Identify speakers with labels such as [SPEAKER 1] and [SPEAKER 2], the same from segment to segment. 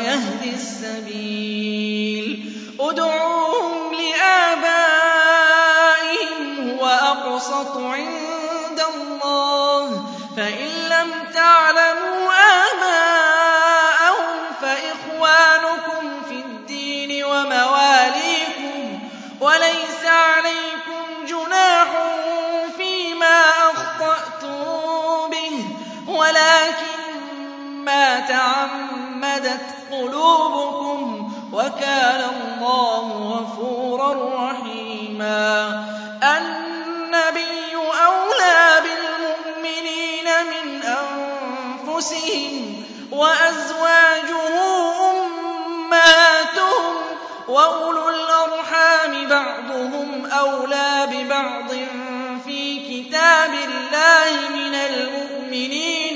[SPEAKER 1] ويهدي السبيل مِّمَّا تَعَمَّدَتْ قُلُوبُكُمْ ۚ وَكَانَ اللَّهُ غَفُورًا رَّحِيمًا النَّبِيُّ أَوْلَىٰ بِالْمُؤْمِنِينَ مِنْ أَنفُسِهِمْ ۖ وَأَزْوَاجُهُ أُمَّهَاتُهُمْ ۗ وَأُولُو الْأَرْحَامِ بَعْضُهُمْ أَوْلَىٰ بِبَعْضٍ فِي كِتَابِ اللَّهِ مِنَ الْمُؤْمِنِينَ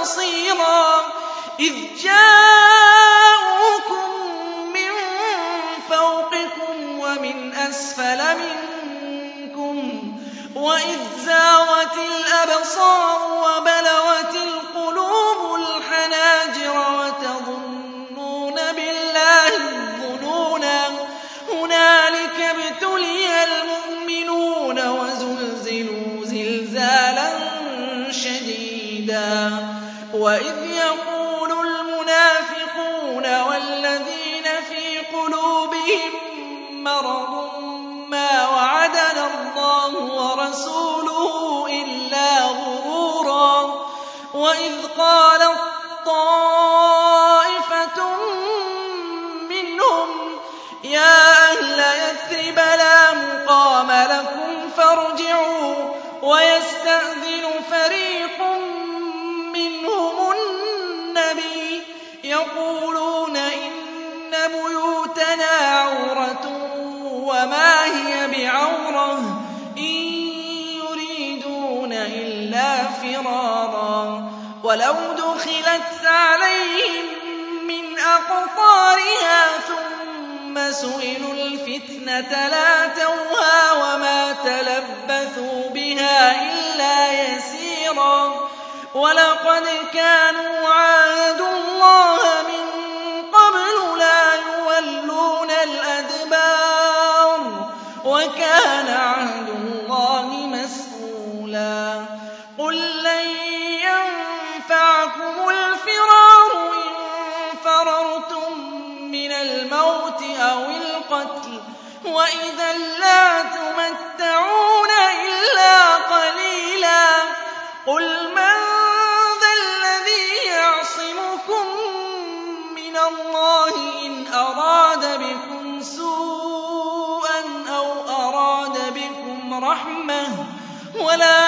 [SPEAKER 1] بصيرا إذ جاءوكم من فوقكم ومن أسفل منكم وإذ زاغت الأبصار وَرَسُولُهُ إِلَّا غُرُورًا وَإِذْ قال الطالب ولو دخلت عليهم من أقطارها ثم سئلوا الفتنة لا توها وما تلبثوا بها إلا يسيرا ولقد كانوا عاهدوا الله من قبل لا يولون الأدبار وكان عهد وَإِذًا لَّا تُمَتَّعُونَ إِلَّا قَلِيلًا قُلْ مَن ذَا الَّذِي يَعْصِمُكُم مِّنَ اللَّهِ إِنْ أَرَادَ بِكُمْ سُوءًا أَوْ أَرَادَ بِكُمْ رَحْمَةً وَلَا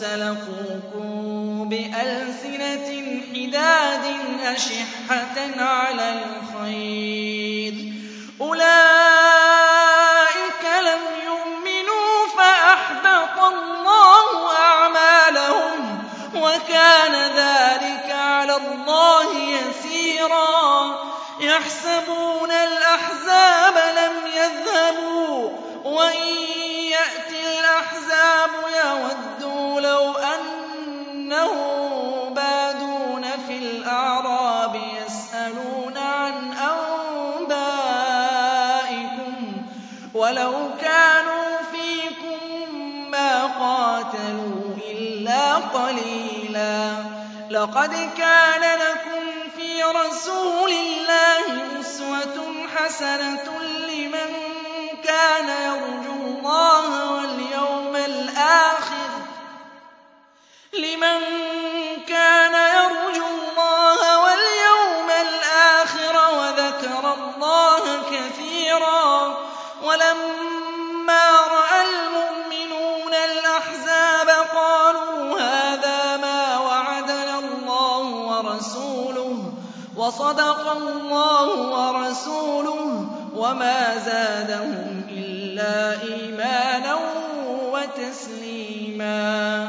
[SPEAKER 1] سلقوكم بألسنة حداد أشحة على الخير أولئك لم يؤمنوا فأحبط الله أعمالهم وكان ذلك على الله يسيرا يحسبون كَانَ لَكُمْ فِي رَسُولِ اللَّهِ أُسْوَةٌ حَسَنَةٌ لِّمَن كَانَ يَرْجُو اللَّهَ وَالْيَوْمَ الْآخِرَ لمن صدق الله ورسوله وما زادهم إلا إيمانا وتسليما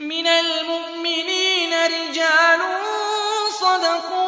[SPEAKER 1] من المؤمنين رجال صدقوا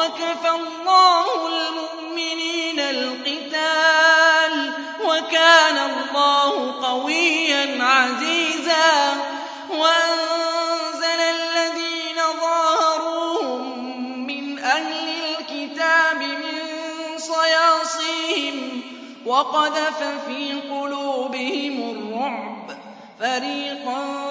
[SPEAKER 1] وَكَفَى اللَّهُ الْمُؤْمِنِينَ الْقِتَالَ وَكَانَ اللَّهُ قَوِيًّا عَزِيزًا وَأَنزَلَ الَّذِينَ ظَاهَرُوهُم مِّنْ أَهْلِ الْكِتَابِ مِن صَيَاصِيهِمْ وَقَذَفَ فِي قُلُوبِهِمُ الرُّعْبَ فَرِيقًا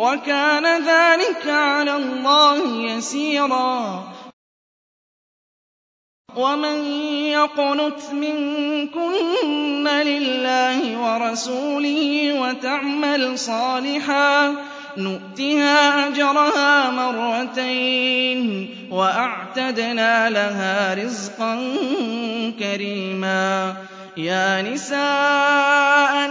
[SPEAKER 1] وَكَانَ ذَٰلِكَ عَلَى اللَّهِ يَسِيرًا وَمَن يَقْنُتْ مِنكُنَّ لِلَّهِ وَرَسُولِهِ وَتَعْمَلْ صَالِحًا نُؤْتِهَا أَجْرَهَا مَرَّتَيْنِ وَأَعْتَدْنَا لَهَا رِزْقًا كَرِيمًا يَا نِسَاءَ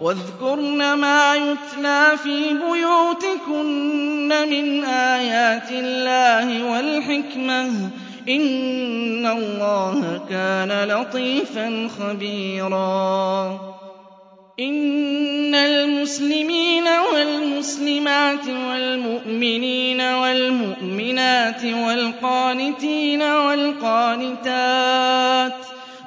[SPEAKER 1] وَاذْكُرْنَ مَا يُتْلَىٰ فِي بُيُوتِكُنَّ مِنْ آيَاتِ اللَّهِ وَالْحِكْمَةِ ۚ إِنَّ اللَّهَ كَانَ لَطِيفًا خَبِيرًا إِنَّ الْمُسْلِمِينَ وَالْمُسْلِمَاتِ وَالْمُؤْمِنِينَ وَالْمُؤْمِنَاتِ وَالْقَانِتِينَ وَالْقَانِتَاتِ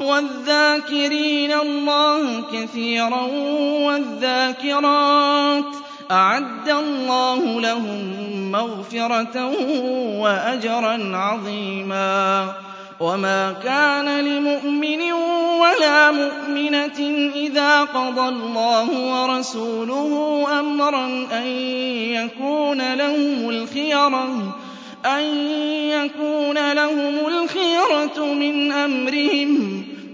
[SPEAKER 1] وَالذَّاكِرِينَ اللَّهَ كَثِيرًا وَالذَّاكِرَاتِ ۖ أَعَدَّ اللَّهُ لَهُم مَّغْفِرَةً وَأَجْرًا عَظِيمًا وَمَا كَانَ لِمُؤْمِنٍ وَلَا مُؤْمِنَةٍ إِذَا قَضَى اللَّهُ وَرَسُولُهُ أَمْرًا أَن يَكُونَ لَهُمُ الْخِيَرَةُ أن يكون لهم الخيرة من أمرهم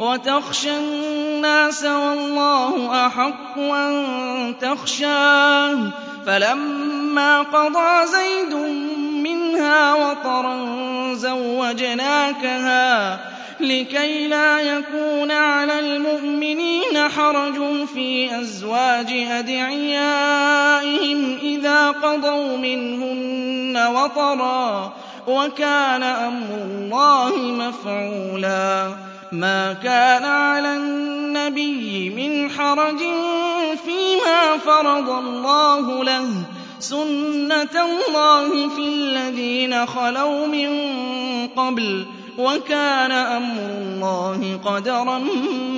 [SPEAKER 1] وتخشى الناس والله أحق أن تخشاه فلما قضى زيد منها وطرا زوجناكها لكي لا يكون على المؤمنين حرج في أزواج أدعيائهم إذا قضوا منهن وطرا وكان أمر الله مفعولا مَا كَانَ عَلَى النَّبِيِّ مِنْ حَرَجٍ فِيمَا فَرَضَ اللَّهُ لَهُ ۚ سُنَّةَ اللَّهِ فِي الَّذِينَ خَلَوْا مِن قَبْلُ ۚ وَكَانَ أَمْرُ اللَّهِ قَدَرًا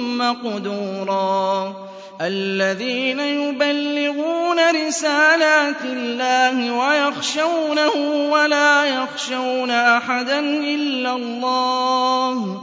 [SPEAKER 1] مَّقْدُورًا الَّذِينَ يُبَلِّغُونَ رِسَالَاتِ اللَّهِ وَيَخْشَوْنَهُ وَلَا يَخْشَوْنَ أَحَدًا إِلَّا اللَّهَ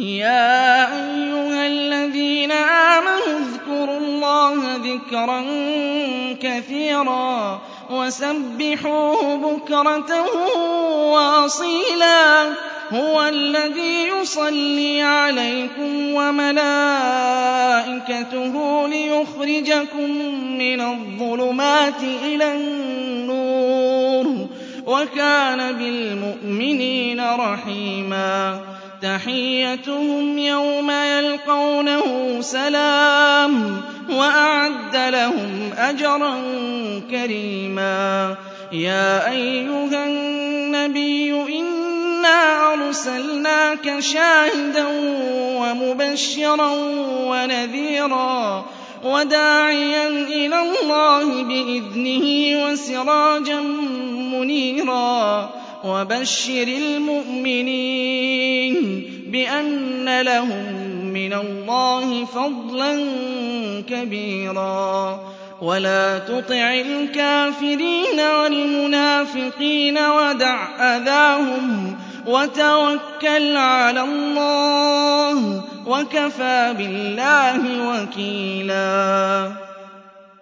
[SPEAKER 1] يَا أَيُّهَا الَّذِينَ آمَنُوا اذْكُرُوا اللَّهَ ذِكْرًا كَثِيرًا وَسَبِّحُوهُ بُكْرَةً وَأَصِيلًا هُوَ الَّذِي يُصَلِّي عَلَيْكُمْ وَمَلَائِكَتُهُ لِيُخْرِجَكُم مِّنَ الظُّلُمَاتِ إِلَى النُّورِ ۚ وَكَانَ بِالْمُؤْمِنِينَ رَحِيمًا تَحِيَّتُهُمْ يَوْمَ يَلْقَوْنَهُ سَلَامٌ ۚ وَأَعَدَّ لَهُمْ أَجْرًا كَرِيمًا يَا أَيُّهَا النَّبِيُّ إِنَّا أَرْسَلْنَاكَ شَاهِدًا وَمُبَشِّرًا وَنَذِيرًا وَدَاعِيًا إِلَى اللَّهِ بِإِذْنِهِ وَسِرَاجًا مُّنِيرًا وَبَشِّرِ الْمُؤْمِنِينَ بِأَنَّ لَهُم مِّنَ اللَّهِ فَضْلًا كَبِيرًا وَلَا تُطِعِ الْكَافِرِينَ وَالْمُنَافِقِينَ وَدَعْ أَذَاهُمْ وَتَوَكَّلْ عَلَى اللَّهِ ۚ وَكَفَىٰ بِاللَّهِ وَكِيلًا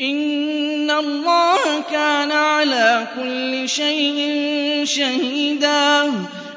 [SPEAKER 1] إِنَّ اللَّهَ كَانَ عَلَىٰ كُلِّ شَيْءٍ شَهِيدًا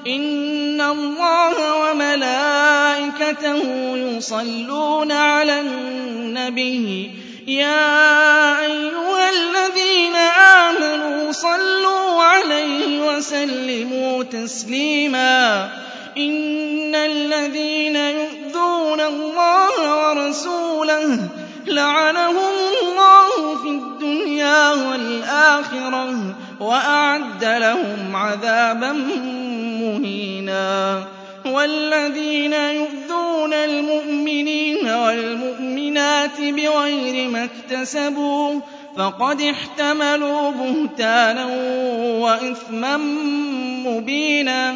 [SPEAKER 1] إِنَّ اللَّهَ وَمَلَائِكَتَهُ يُصَلُّونَ عَلَى النَّبِيِّ يَا أَيُّهَا الَّذِينَ آمَنُوا صَلُّوا عَلَيْهِ وَسَلِّمُوا تَسْلِيمًا إِنَّ الَّذِينَ يُؤْذُونَ اللَّهَ وَرَسُولَهُ لَعَنَهُمُ اللَّهُ فِي الدُّنْيَا وَالْآخِرَةِ وَأَعَدَّ لَهُمْ عَذَابًا مُّهِينًا وَالَّذِينَ يُؤْذُونَ الْمُؤْمِنِينَ وَالْمُؤْمِنَاتِ بِغَيْرِ مَا اكْتَسَبُوا فَقَدِ احْتَمَلُوا بُهْتَانًا وَإِثْمًا مُّبِينًا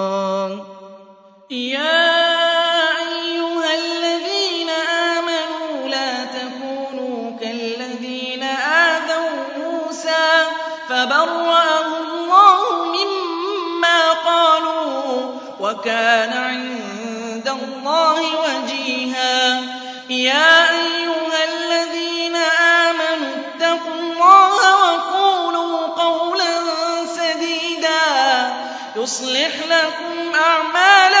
[SPEAKER 1] يَا أَيُّهَا الَّذِينَ آمَنُوا لَا تَكُونُوا كَالَّذِينَ آذَوْا مُوسَىٰ فَبَرَّأَهُ اللَّهُ مِمَّا قَالُوا وَكَانَ عِندَ اللَّهِ وَجِيهًا يَا أَيُّهَا الَّذِينَ آمَنُوا اتَّقُوا اللَّهَ وَقُولُوا قَوْلًا سَدِيدًا يُصْلِحْ لَكُمْ أَعْمَالَكُمْ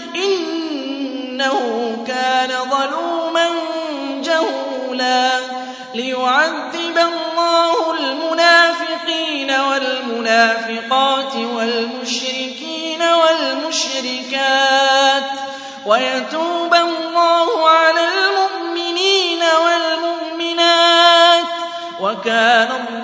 [SPEAKER 1] إِنَّهُ كَانَ ظَلُومًا جَهُولًا لِيُعَذِّبَ اللَّهُ الْمُنَافِقِينَ وَالْمُنَافِقَاتِ وَالْمُشْرِكِينَ وَالْمُشْرِكَاتِ وَيَتُوبَ اللَّهُ عَلَى الْمُؤْمِنِينَ وَالْمُؤْمِنَاتِ وَكَانَ اللَّهُ